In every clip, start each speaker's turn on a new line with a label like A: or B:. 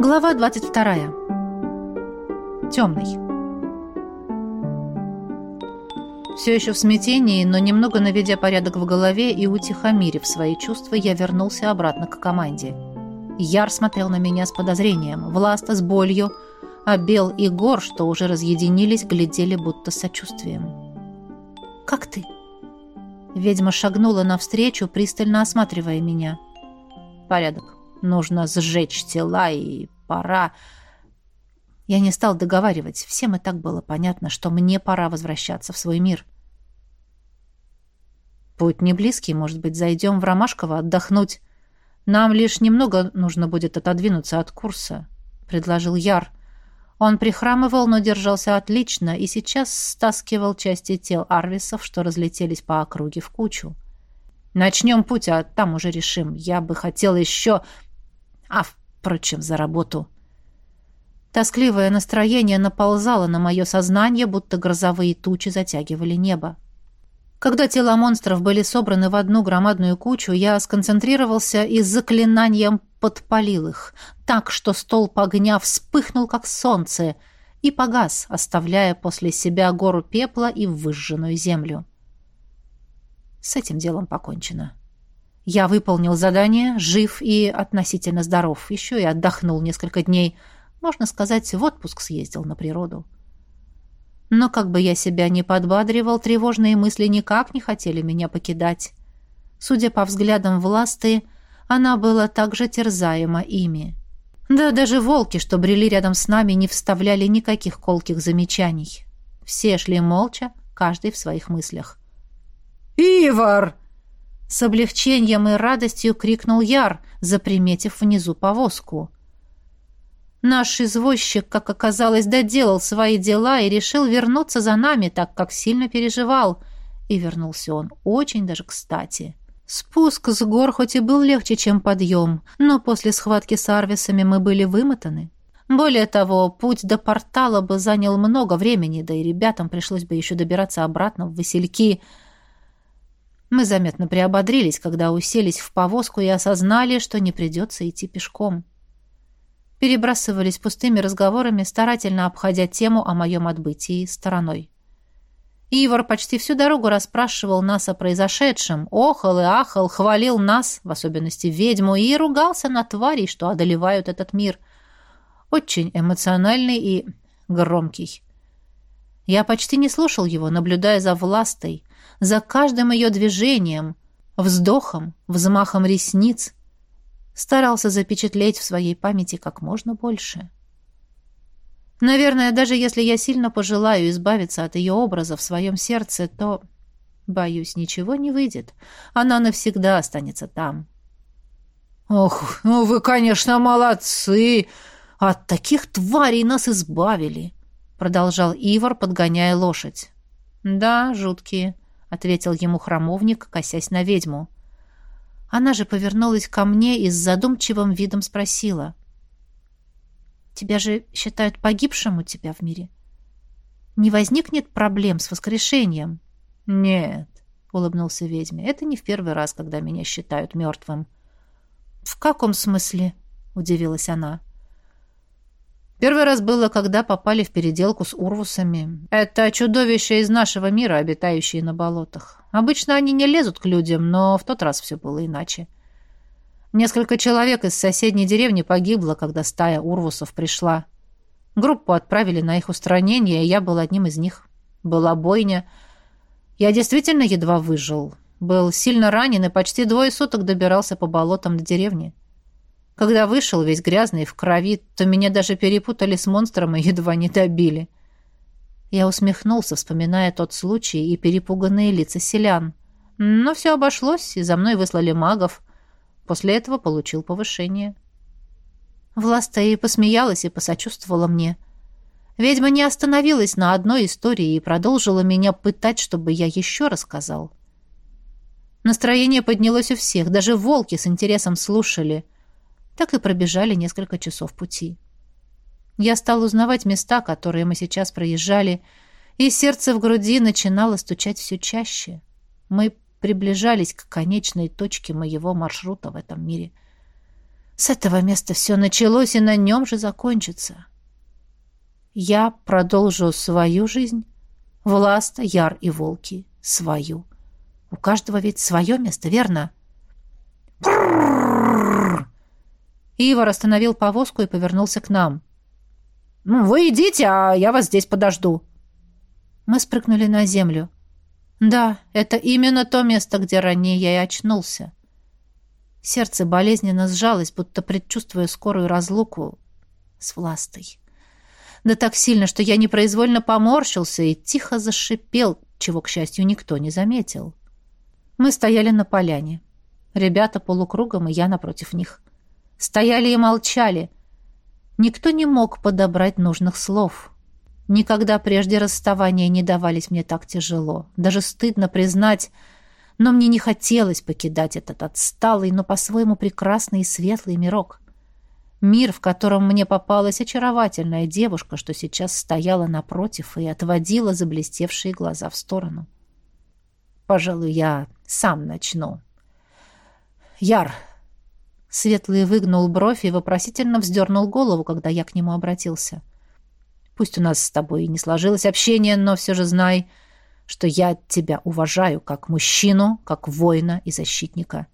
A: Глава 22. Темный. Все еще в смятении, но немного наведя порядок в голове и утихомирив свои чувства, я вернулся обратно к команде. Яр смотрел на меня с подозрением, Власта с болью, а Бел и Гор, что уже разъединились, глядели будто с сочувствием. «Как ты?» Ведьма шагнула навстречу, пристально осматривая меня. «Порядок. Нужно сжечь тела, и пора...» Я не стал договаривать. Всем и так было понятно, что мне пора возвращаться в свой мир. Путь не близкий, может быть, зайдем в Ромашково отдохнуть. Нам лишь немного нужно будет отодвинуться от курса, — предложил Яр. Он прихрамывал, но держался отлично и сейчас стаскивал части тел арвисов, что разлетелись по округе в кучу. Начнем путь, а там уже решим. Я бы хотел еще... А, впрочем, за работу. Тоскливое настроение наползало на мое сознание, будто грозовые тучи затягивали небо. Когда тела монстров были собраны в одну громадную кучу, я сконцентрировался и заклинанием подпалил их, так что столб огня вспыхнул, как солнце, и погас, оставляя после себя гору пепла и выжженную землю. С этим делом покончено. Я выполнил задание, жив и относительно здоров, еще и отдохнул несколько дней. Можно сказать, в отпуск съездил на природу. Но как бы я себя ни подбадривал, тревожные мысли никак не хотели меня покидать. Судя по взглядам власты, она была также терзаема ими. Да даже волки, что брели рядом с нами, не вставляли никаких колких замечаний. Все шли молча, каждый в своих мыслях.
B: «Ивар!»
A: С облегчением и радостью крикнул Яр, заприметив внизу повозку. Наш извозчик, как оказалось, доделал свои дела и решил вернуться за нами, так как сильно переживал. И вернулся он очень даже кстати. Спуск с гор хоть и был легче, чем подъем, но после схватки с арвисами мы были вымотаны. Более того, путь до портала бы занял много времени, да и ребятам пришлось бы еще добираться обратно в Васильки. Мы заметно приободрились, когда уселись в повозку и осознали, что не придется идти пешком перебрасывались пустыми разговорами, старательно обходя тему о моем отбытии стороной. Ивар почти всю дорогу расспрашивал нас о произошедшем, охал и ахал, хвалил нас, в особенности ведьму, и ругался на тварей, что одолевают этот мир. Очень эмоциональный и громкий. Я почти не слушал его, наблюдая за властой, за каждым ее движением, вздохом, взмахом ресниц — старался запечатлеть в своей памяти как можно больше. Наверное, даже если я сильно пожелаю избавиться от ее образа в своем сердце, то, боюсь, ничего не выйдет. Она навсегда останется там.
B: «Ох, ну вы, конечно, молодцы! От таких тварей нас избавили!» продолжал Ивар, подгоняя лошадь.
A: «Да, жуткие», — ответил ему храмовник, косясь на ведьму. Она же повернулась ко мне и с задумчивым видом спросила. «Тебя же считают погибшим у тебя в мире? Не возникнет проблем с воскрешением?»
B: «Нет», — улыбнулся ведьме, — «это не в первый раз, когда меня считают мертвым».
A: «В каком смысле?» — удивилась она.
B: Первый раз было, когда попали в переделку с урвусами. Это чудовища из нашего мира, обитающие на болотах. Обычно они не лезут к людям, но в тот раз все было иначе. Несколько человек из соседней деревни погибло, когда стая урвусов пришла. Группу отправили на их устранение, и я был одним из них. Была бойня. Я действительно едва выжил. Был сильно ранен и почти двое суток добирался по болотам до деревни. Когда вышел весь грязный в крови, то меня даже перепутали с монстром и едва не добили. Я усмехнулся, вспоминая тот случай и перепуганные лица селян. Но все обошлось, и за мной выслали магов. После этого получил повышение. Власта и посмеялась и посочувствовала мне. Ведьма не остановилась на одной истории и продолжила меня пытать, чтобы я еще рассказал. Настроение поднялось у всех, даже волки с интересом слушали — так и пробежали несколько часов пути. Я стал узнавать места, которые мы сейчас проезжали, и сердце в груди начинало стучать все чаще. Мы приближались к конечной точке моего маршрута в этом мире.
A: С этого места все началось, и на нем же закончится. Я продолжу свою жизнь, Власта, Яр и Волки — свою. У каждого ведь свое место, верно? Ивар остановил повозку и повернулся к нам. «Ну, вы идите, а я вас здесь подожду». Мы спрыгнули на землю. Да, это именно то место, где ранее я и очнулся. Сердце болезненно сжалось, будто предчувствуя скорую разлуку с властой. Да так сильно, что я непроизвольно поморщился и тихо зашипел, чего, к счастью, никто не заметил. Мы стояли на поляне. Ребята полукругом, и я напротив них. Стояли и молчали. Никто не мог подобрать нужных слов. Никогда прежде расставания не давались мне так тяжело. Даже стыдно признать, но мне не хотелось покидать этот отсталый, но по-своему прекрасный и светлый мирок. Мир, в котором мне попалась очаровательная девушка, что сейчас стояла напротив и отводила заблестевшие глаза в сторону. Пожалуй, я сам начну. Яр. Светлый выгнул бровь и вопросительно вздернул голову, когда я к нему обратился. Пусть у нас с тобой и не сложилось общение, но все же знай, что я тебя уважаю как мужчину, как воина и защитника.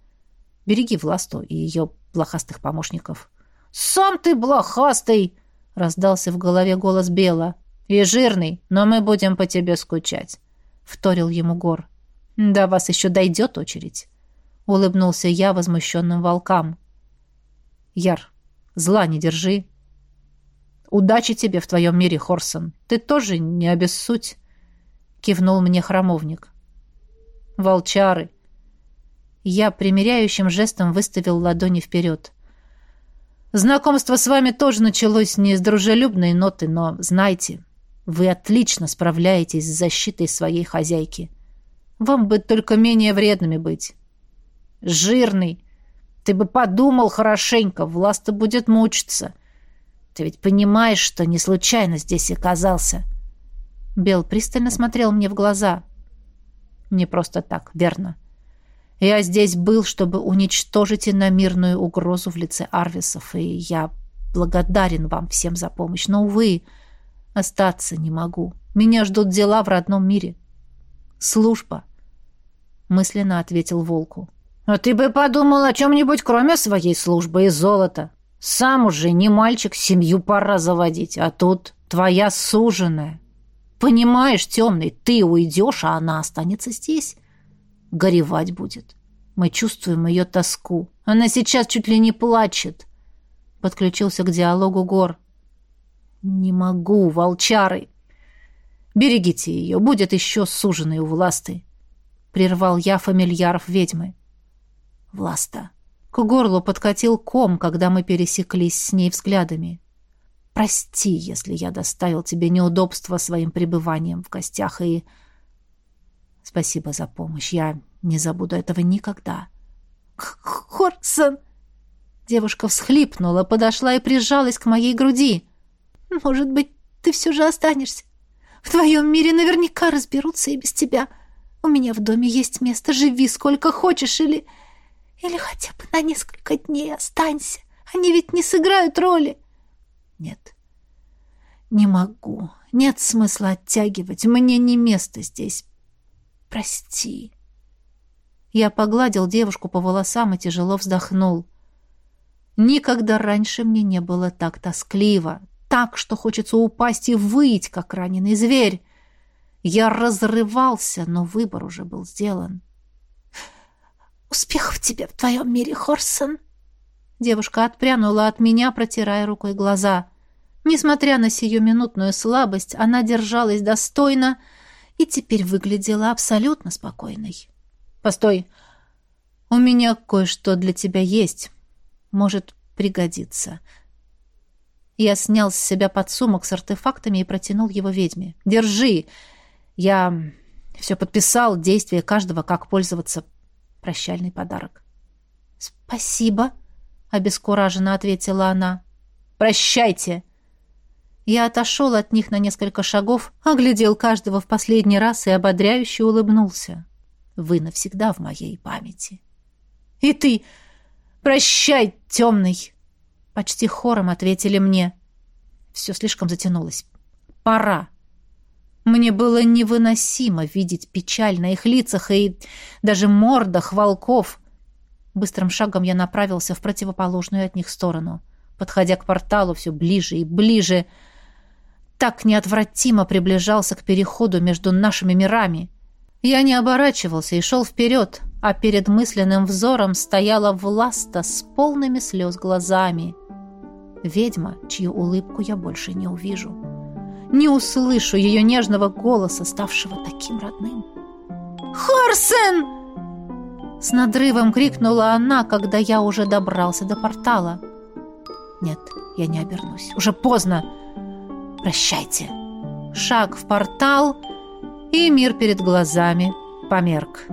A: Береги Власту и ее блохастых помощников. «Сам ты блохастый!» — раздался в голове голос Бела. «И жирный, но мы будем по тебе скучать», — вторил ему Гор. «До вас еще дойдет очередь», — улыбнулся я возмущенным волкам. «Яр, зла не держи. Удачи тебе в твоем мире, Хорсон. Ты тоже не обессудь», — кивнул мне храмовник. «Волчары». Я примиряющим жестом выставил ладони вперед. «Знакомство с вами тоже началось не с дружелюбной ноты, но знайте, вы отлично справляетесь с защитой своей хозяйки. Вам бы только менее вредными быть. Жирный. Ты бы подумал хорошенько, Власта будет мучиться. Ты ведь понимаешь, что не случайно здесь оказался. Бел пристально смотрел мне в глаза. Не просто так, верно. Я здесь был, чтобы уничтожить иномирную угрозу в лице Арвисов, и я благодарен вам всем за помощь. Но, увы, остаться не могу. Меня ждут дела в родном мире. Служба, мысленно ответил Волку. А ты бы подумал о чем-нибудь, кроме своей службы и золота. Сам уже не мальчик, семью пора заводить, а тут твоя суженая. Понимаешь, темный, ты уйдешь, а она останется здесь. Горевать будет. Мы чувствуем ее тоску. Она сейчас чуть ли не плачет. Подключился к диалогу Гор. Не могу, волчары. Берегите ее, будет еще суженой у власты. Прервал я фамильяров ведьмы. Власта. К горлу подкатил ком, когда мы пересеклись с ней взглядами. Прости, если я доставил тебе неудобства своим пребыванием в гостях, и... Спасибо за помощь. Я не забуду этого никогда. Хорсон! Девушка всхлипнула, подошла и прижалась к моей груди. Может быть, ты все же останешься? В твоем мире наверняка разберутся и без тебя. У меня в доме есть место, живи сколько хочешь, или... Или хотя бы на несколько дней останься. Они ведь не сыграют роли. Нет, не могу. Нет смысла оттягивать. Мне не место здесь. Прости. Я погладил девушку по волосам и тяжело вздохнул. Никогда раньше мне не было так тоскливо, так, что хочется упасть и выть, как раненый зверь. Я разрывался, но выбор уже был сделан. «Успехов тебе в твоем мире, Хорсон!» Девушка отпрянула от меня, протирая рукой глаза. Несмотря на сиюминутную слабость, она держалась достойно и теперь выглядела абсолютно спокойной. «Постой, у меня кое-что для тебя есть. Может пригодиться. Я снял с себя подсумок с артефактами и протянул его ведьме. «Держи! Я все подписал, действия каждого, как пользоваться. Прощальный подарок». «Спасибо», — обескураженно ответила она. «Прощайте!» Я отошел от них на несколько шагов, оглядел каждого в последний раз и ободряюще улыбнулся. «Вы навсегда в моей памяти». «И ты! Прощай, темный!» Почти хором ответили мне. Все слишком затянулось. Пора. Мне было невыносимо видеть печаль на их лицах и даже мордах волков. Быстрым шагом я направился в противоположную от них сторону. Подходя к порталу все ближе и ближе, так неотвратимо приближался к переходу между нашими мирами. Я не оборачивался и шел вперед, а перед мысленным взором стояла Власта с полными слез глазами. Ведьма, чью улыбку я больше не увижу не услышу ее нежного голоса, ставшего таким родным. «Хорсен!» С надрывом крикнула она, когда я уже добрался до портала. «Нет, я не обернусь. Уже поздно. Прощайте». Шаг в портал, и мир перед глазами померк.